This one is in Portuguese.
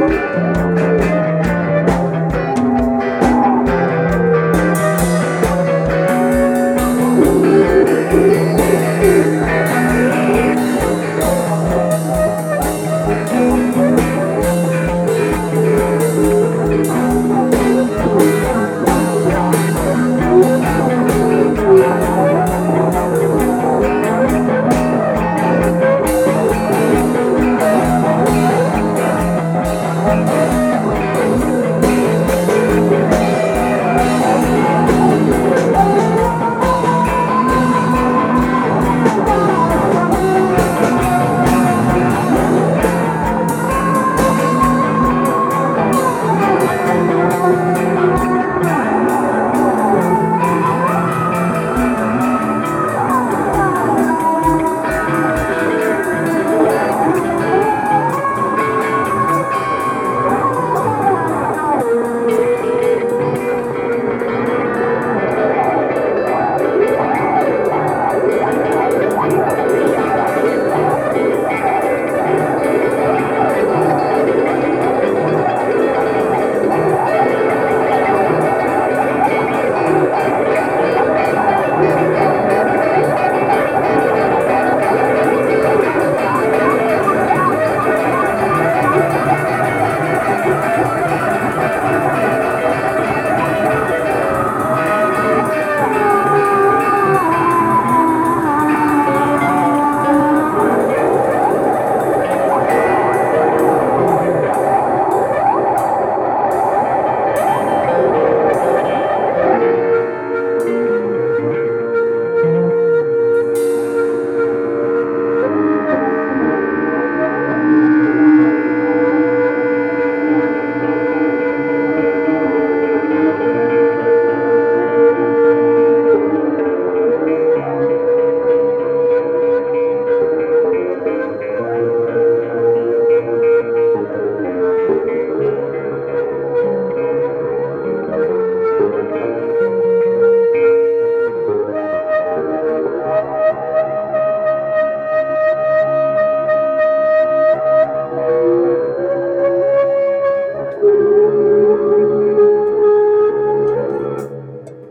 Música